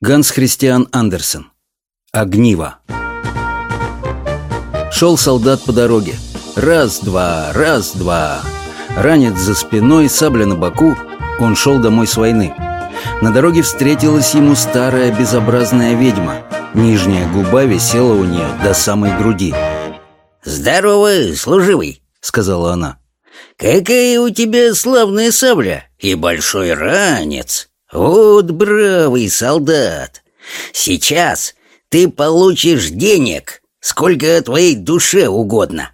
Ганс Христиан Андерсен. Огниво. Шел солдат по дороге. Раз-два, раз-два. Ранец за спиной, сабля на боку. Он шел домой с войны. На дороге встретилась ему старая безобразная ведьма. Нижняя губа висела у нее до самой груди. «Здорово, служивый!» — сказала она. «Какая у тебя славная сабля и большой ранец! Вот бравый солдат! Сейчас ты получишь денег, сколько твоей душе угодно!»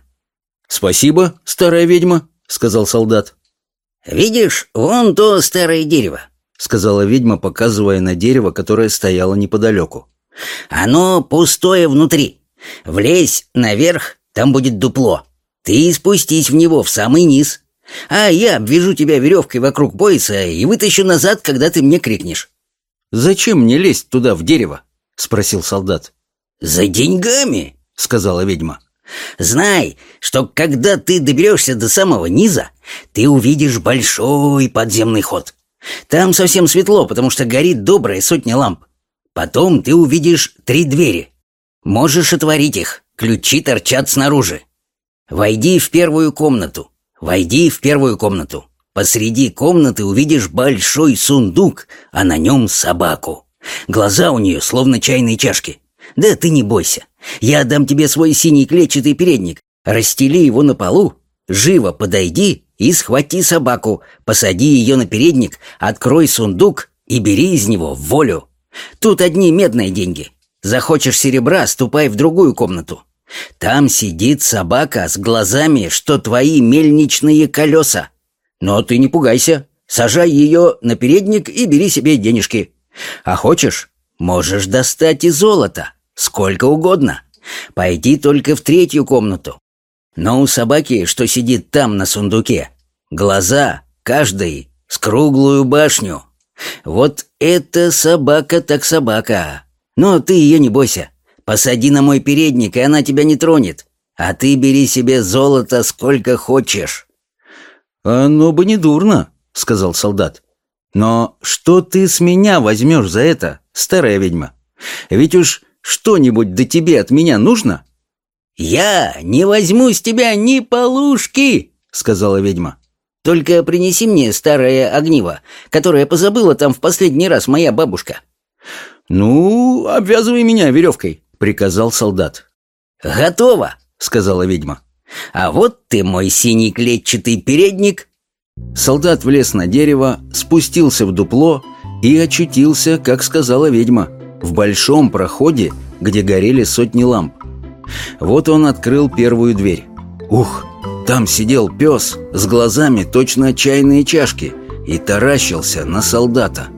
«Спасибо, старая ведьма», — сказал солдат. «Видишь, вон то старое дерево», — сказала ведьма, показывая на дерево, которое стояло неподалеку. «Оно пустое внутри. Влезь наверх, там будет дупло. Ты спустись в него в самый низ. А я обвяжу тебя веревкой вокруг пояса и вытащу назад, когда ты мне крикнешь». «Зачем мне лезть туда, в дерево?» — спросил солдат. «За деньгами», — сказала ведьма. «Знай, что когда ты доберешься до самого низа, ты увидишь большой подземный ход. Там совсем светло, потому что горит добрая сотня ламп. Потом ты увидишь три двери. Можешь отворить их, ключи торчат снаружи. Войди в первую комнату. Войди в первую комнату. Посреди комнаты увидишь большой сундук, а на нем собаку. Глаза у нее словно чайные чашки. Да ты не бойся. Я дам тебе свой синий клетчатый передник. Расстели его на полу. Живо подойди и схвати собаку. Посади ее на передник, открой сундук и бери из него волю. Тут одни медные деньги. Захочешь серебра, ступай в другую комнату. Там сидит собака с глазами, что твои мельничные колеса. Но ты не пугайся. Сажай ее на передник и бери себе денежки. А хочешь, можешь достать и золото. Сколько угодно. Пойди только в третью комнату. Но у собаки, что сидит там на сундуке, глаза, каждый, с круглую башню. Вот это собака так собака. Но ты ее не бойся. Посади на мой передник, и она тебя не тронет. А ты бери себе золото сколько хочешь». «Оно бы не дурно», — сказал солдат. «Но что ты с меня возьмешь за это, старая ведьма? Ведь уж что-нибудь до тебе от меня нужно?» «Я не возьму с тебя ни полушки», — сказала ведьма. «Только принеси мне старое огниво, которое позабыла там в последний раз моя бабушка». «Ну, обвязывай меня веревкой», — приказал солдат. «Готово», — сказала ведьма. «А вот ты мой синий клетчатый передник». Солдат влез на дерево, спустился в дупло и очутился, как сказала ведьма, в большом проходе, где горели сотни ламп. Вот он открыл первую дверь. Ух, там сидел пес с глазами точно чайные чашки и таращился на солдата.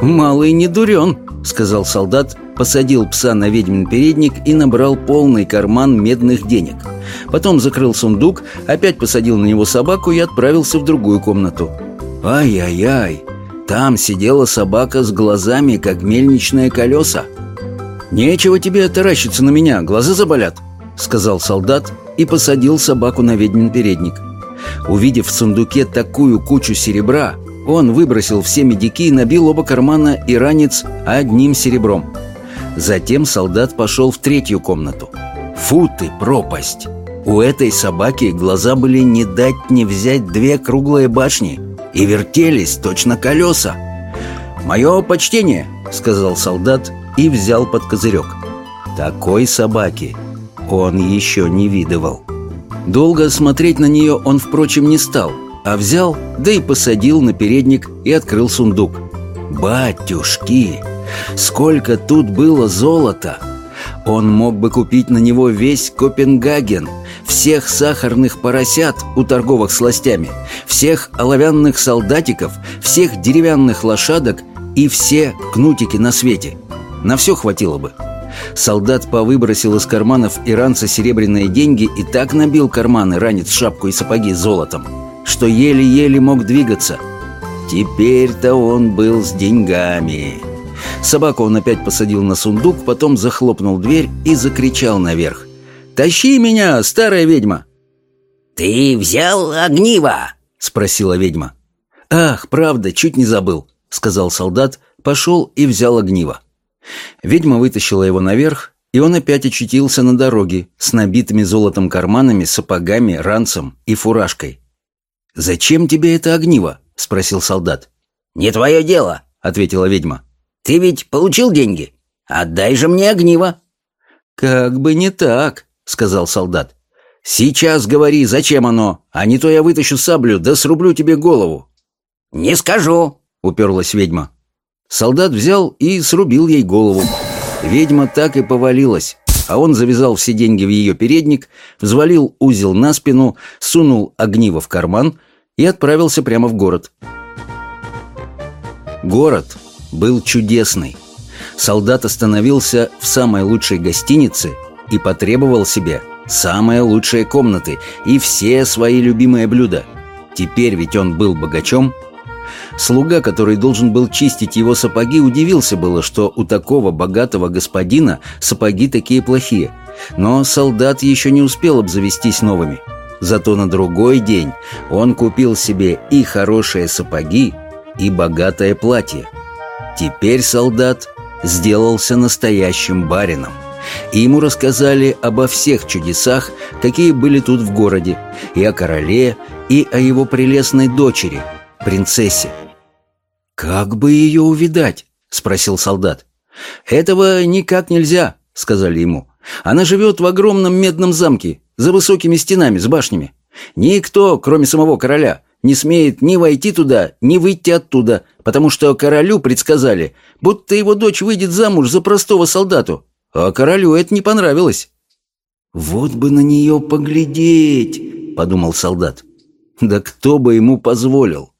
«Малый не дурен», — сказал солдат, посадил пса на ведьмин передник и набрал полный карман медных денег. Потом закрыл сундук, опять посадил на него собаку и отправился в другую комнату. «Ай-яй-яй!» Там сидела собака с глазами, как мельничные колеса. «Нечего тебе таращиться на меня, глаза заболят», — сказал солдат и посадил собаку на ведьмин передник. Увидев в сундуке такую кучу серебра, он выбросил все медики и набил оба кармана и ранец одним серебром. Затем солдат пошел в третью комнату. Фу ты, пропасть! У этой собаки глаза были не дать не взять две круглые башни — и вертелись точно колеса. «Мое почтение», — сказал солдат и взял под козырек. Такой собаки он еще не видывал. Долго смотреть на нее он, впрочем, не стал, а взял, да и посадил на передник и открыл сундук. «Батюшки! Сколько тут было золота!» Он мог бы купить на него весь Копенгаген, всех сахарных поросят у торговых сластями, всех оловянных солдатиков, всех деревянных лошадок и все кнутики на свете. На все хватило бы. Солдат повыбросил из карманов иранца серебряные деньги и так набил карманы, ранец, шапку и сапоги золотом, что еле-еле мог двигаться. Теперь-то он был с деньгами. Собаку он опять посадил на сундук, потом захлопнул дверь и закричал наверх. «Тащи меня, старая ведьма!» «Ты взял огниво?» — спросила ведьма. «Ах, правда, чуть не забыл», — сказал солдат, пошел и взял огниво. Ведьма вытащила его наверх, и он опять очутился на дороге с набитыми золотом карманами, сапогами, ранцем и фуражкой. «Зачем тебе это огниво?» — спросил солдат. «Не твое дело», — ответила ведьма. «Ты ведь получил деньги? Отдай же мне огниво». «Как бы не так», — сказал солдат. «Сейчас говори, зачем оно, а не то я вытащу саблю, да срублю тебе голову». «Не скажу», — уперлась ведьма. Солдат взял и срубил ей голову. Ведьма так и повалилась, а он завязал все деньги в ее передник, взвалил узел на спину, сунул огниво в карман и отправился прямо в город. Город был чудесный. Солдат остановился в самой лучшей гостинице и потребовал себе самые лучшие комнаты и все свои любимые блюда. Теперь ведь он был богачом. Слуга, который должен был чистить его сапоги, удивился было, что у такого богатого господина сапоги такие плохие. Но солдат еще не успел обзавестись новыми. Зато на другой день он купил себе и хорошие сапоги, и богатое платье. Теперь солдат сделался настоящим барином. И ему рассказали обо всех чудесах, какие были тут в городе, и о короле, и о его прелестной дочери, принцессе. «Как бы ее увидать?» — спросил солдат. «Этого никак нельзя», — сказали ему. «Она живет в огромном медном замке, за высокими стенами, с башнями. Никто, кроме самого короля, не смеет ни войти туда, ни выйти оттуда, потому что королю предсказали, будто его дочь выйдет замуж за простого солдату, а королю это не понравилось. «Вот бы на нее поглядеть», — подумал солдат. «Да кто бы ему позволил?»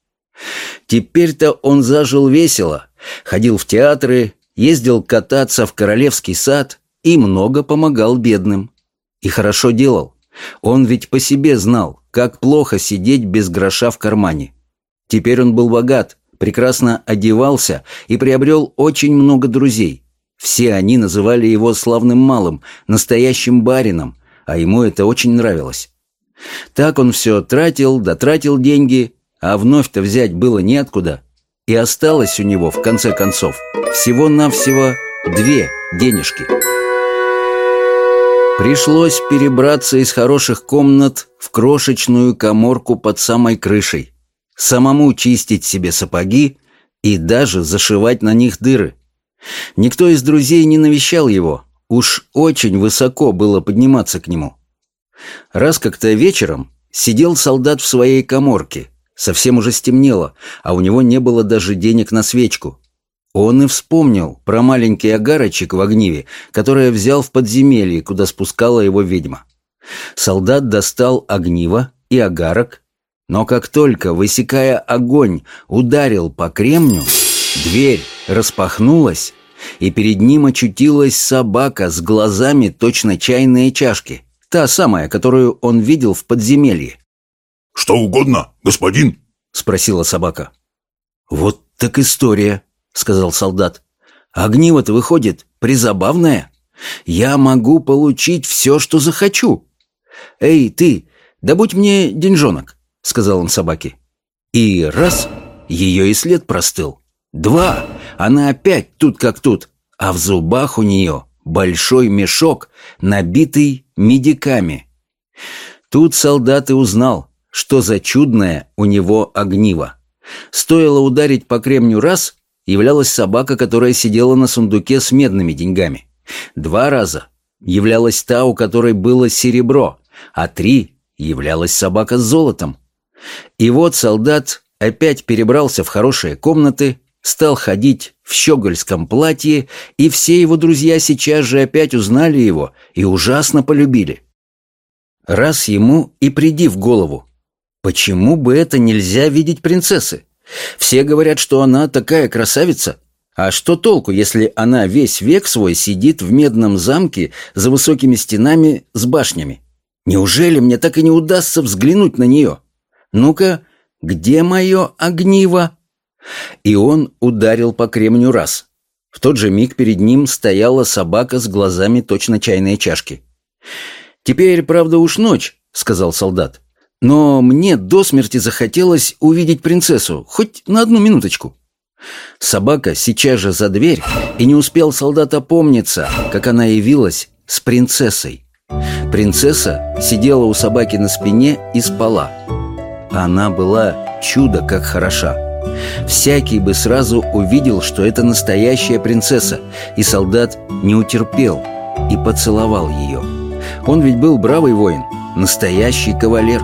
Теперь-то он зажил весело, ходил в театры, ездил кататься в королевский сад и много помогал бедным. И хорошо делал. Он ведь по себе знал, как плохо сидеть без гроша в кармане. Теперь он был богат, прекрасно одевался и приобрел очень много друзей. Все они называли его славным малым, настоящим барином, а ему это очень нравилось. Так он все тратил, дотратил деньги, а вновь-то взять было неоткуда. И осталось у него, в конце концов, всего-навсего две денежки. Пришлось перебраться из хороших комнат в крошечную коморку под самой крышей, самому чистить себе сапоги и даже зашивать на них дыры. Никто из друзей не навещал его, уж очень высоко было подниматься к нему. Раз как-то вечером сидел солдат в своей коморке, совсем уже стемнело, а у него не было даже денег на свечку. Он и вспомнил про маленький огарочек в огниве, который взял в подземелье, куда спускала его ведьма. Солдат достал огниво и огарок, но как только, высекая огонь, ударил по кремню, дверь распахнулась, и перед ним очутилась собака с глазами точно чайные чашки, та самая, которую он видел в подземелье. «Что угодно, господин?» — спросила собака. «Вот так история», — сказал солдат. «Огниво-то выходит призабавное. Я могу получить все, что захочу. Эй, ты, добудь мне деньжонок», — сказал он собаке. И раз, ее и след простыл. Два, она опять тут как тут, а в зубах у нее большой мешок, набитый медиками. Тут солдат и узнал, что за чудное у него огниво. Стоило ударить по кремню раз, являлась собака, которая сидела на сундуке с медными деньгами. Два раза являлась та, у которой было серебро, а три являлась собака с золотом. И вот солдат опять перебрался в хорошие комнаты, стал ходить в щегольском платье, и все его друзья сейчас же опять узнали его и ужасно полюбили. Раз ему и приди в голову, почему бы это нельзя видеть принцессы? Все говорят, что она такая красавица. А что толку, если она весь век свой сидит в медном замке за высокими стенами с башнями? Неужели мне так и не удастся взглянуть на нее? Ну-ка, где мое огниво?» И он ударил по кремню раз. В тот же миг перед ним стояла собака с глазами точно чайные чашки. «Теперь, правда, уж ночь», — сказал солдат. Но мне до смерти захотелось увидеть принцессу, хоть на одну минуточку. Собака сейчас же за дверь, и не успел солдат опомниться, как она явилась с принцессой. Принцесса сидела у собаки на спине и спала. Она была чудо как хороша. Всякий бы сразу увидел, что это настоящая принцесса, и солдат не утерпел и поцеловал ее. Он ведь был бравый воин, настоящий кавалер.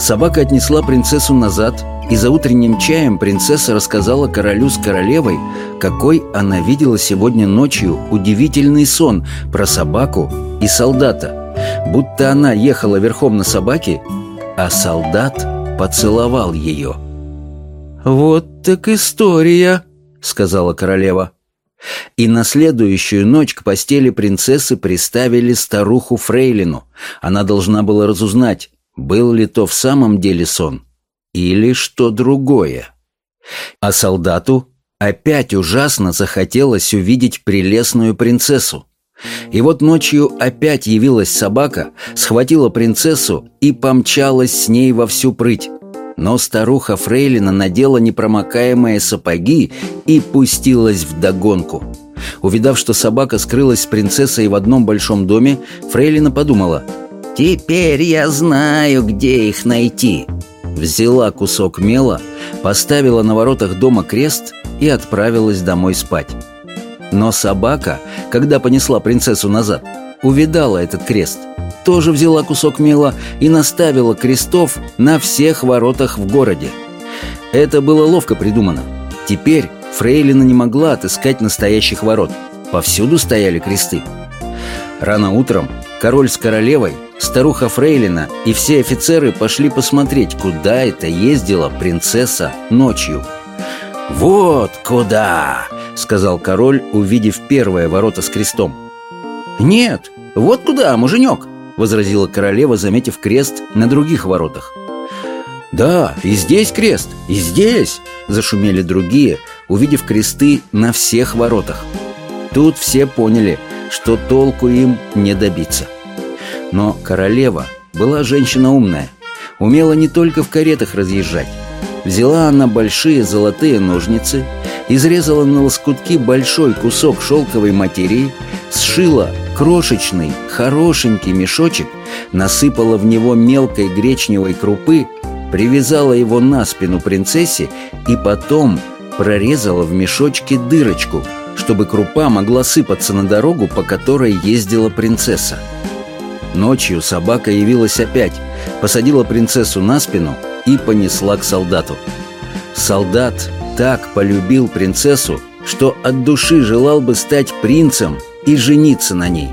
Собака отнесла принцессу назад, и за утренним чаем принцесса рассказала королю с королевой, какой она видела сегодня ночью удивительный сон про собаку и солдата, будто она ехала верхом на собаке, а солдат поцеловал ее. «Вот так история», — сказала королева. И на следующую ночь к постели принцессы приставили старуху Фрейлину. Она должна была разузнать, был ли то в самом деле сон или что другое. А солдату опять ужасно захотелось увидеть прелестную принцессу. И вот ночью опять явилась собака, схватила принцессу и помчалась с ней во всю прыть. Но старуха Фрейлина надела непромокаемые сапоги и пустилась в догонку. Увидав, что собака скрылась с принцессой в одном большом доме, Фрейлина подумала «Теперь я знаю, где их найти». Взяла кусок мела, поставила на воротах дома крест и отправилась домой спать. Но собака, когда понесла принцессу назад, увидала этот крест – тоже взяла кусок мела и наставила крестов на всех воротах в городе. Это было ловко придумано. Теперь Фрейлина не могла отыскать настоящих ворот. Повсюду стояли кресты. Рано утром король с королевой, старуха Фрейлина и все офицеры пошли посмотреть, куда это ездила принцесса ночью. «Вот куда!» — сказал король, увидев первое ворота с крестом. «Нет, вот куда, муженек!» возразила королева, заметив крест на других воротах. «Да, и здесь крест, и здесь!» – зашумели другие, увидев кресты на всех воротах. Тут все поняли, что толку им не добиться. Но королева была женщина умная, умела не только в каретах разъезжать. Взяла она большие золотые ножницы, изрезала на лоскутки большой кусок шелковой материи, сшила крошечный, хорошенький мешочек, насыпала в него мелкой гречневой крупы, привязала его на спину принцессе и потом прорезала в мешочке дырочку, чтобы крупа могла сыпаться на дорогу, по которой ездила принцесса. Ночью собака явилась опять, посадила принцессу на спину и понесла к солдату. Солдат так полюбил принцессу, что от души желал бы стать принцем и жениться на ней.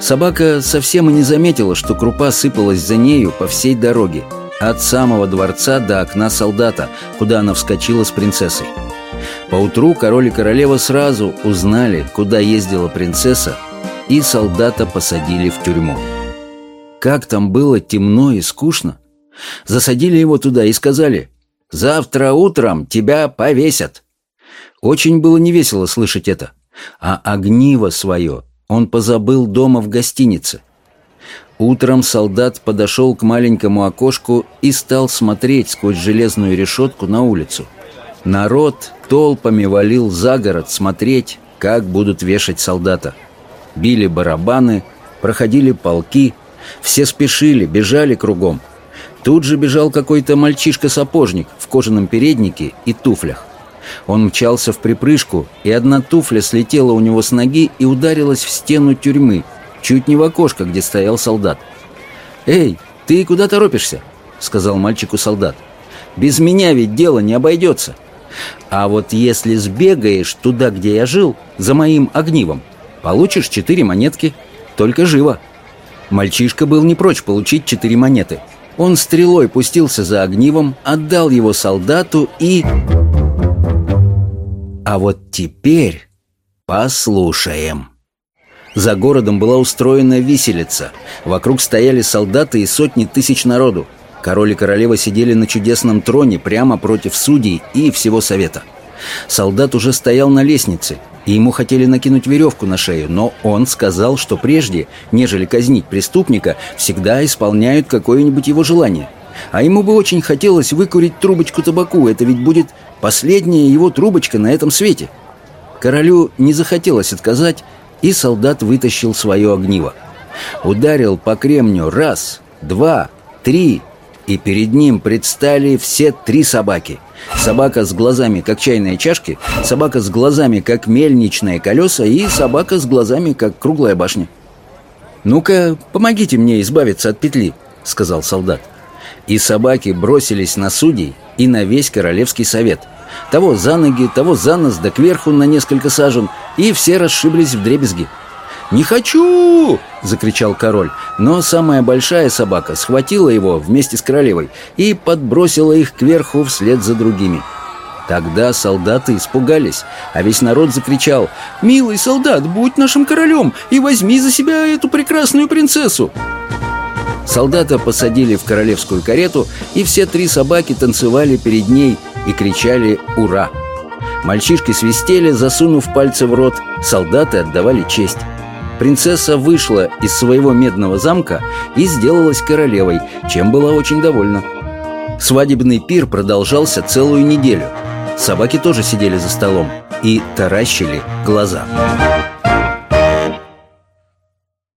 Собака совсем и не заметила, что крупа сыпалась за нею по всей дороге, от самого дворца до окна солдата, куда она вскочила с принцессой. Поутру король и королева сразу узнали, куда ездила принцесса, и солдата посадили в тюрьму. Как там было темно и скучно. Засадили его туда и сказали «Завтра утром тебя повесят». Очень было невесело слышать это. А огниво свое он позабыл дома в гостинице. Утром солдат подошел к маленькому окошку и стал смотреть сквозь железную решетку на улицу. Народ толпами валил за город смотреть, как будут вешать солдата. Били барабаны, проходили полки, все спешили, бежали кругом. Тут же бежал какой-то мальчишка-сапожник в кожаном переднике и туфлях. Он мчался в припрыжку, и одна туфля слетела у него с ноги и ударилась в стену тюрьмы, чуть не в окошко, где стоял солдат. «Эй, ты куда торопишься?» — сказал мальчику солдат. «Без меня ведь дело не обойдется. А вот если сбегаешь туда, где я жил, за моим огнивом, получишь четыре монетки, только живо». Мальчишка был не прочь получить четыре монеты. Он стрелой пустился за огнивом, отдал его солдату и... А вот теперь послушаем. За городом была устроена виселица. Вокруг стояли солдаты и сотни тысяч народу. Король и королева сидели на чудесном троне прямо против судей и всего совета. Солдат уже стоял на лестнице, и ему хотели накинуть веревку на шею, но он сказал, что прежде, нежели казнить преступника, всегда исполняют какое-нибудь его желание. А ему бы очень хотелось выкурить трубочку табаку. Это ведь будет последняя его трубочка на этом свете. Королю не захотелось отказать, и солдат вытащил свое огниво. Ударил по кремню раз, два, три, и перед ним предстали все три собаки. Собака с глазами, как чайные чашки, собака с глазами, как мельничные колеса, и собака с глазами, как круглая башня. «Ну-ка, помогите мне избавиться от петли», — сказал солдат. И собаки бросились на судей и на весь королевский совет. Того за ноги, того за нос, да кверху на несколько сажен, и все расшиблись в дребезги. «Не хочу!» — закричал король. Но самая большая собака схватила его вместе с королевой и подбросила их кверху вслед за другими. Тогда солдаты испугались, а весь народ закричал «Милый солдат, будь нашим королем и возьми за себя эту прекрасную принцессу!» Солдата посадили в королевскую карету, и все три собаки танцевали перед ней и кричали «Ура!». Мальчишки свистели, засунув пальцы в рот, солдаты отдавали честь. Принцесса вышла из своего медного замка и сделалась королевой, чем была очень довольна. Свадебный пир продолжался целую неделю. Собаки тоже сидели за столом и таращили глаза.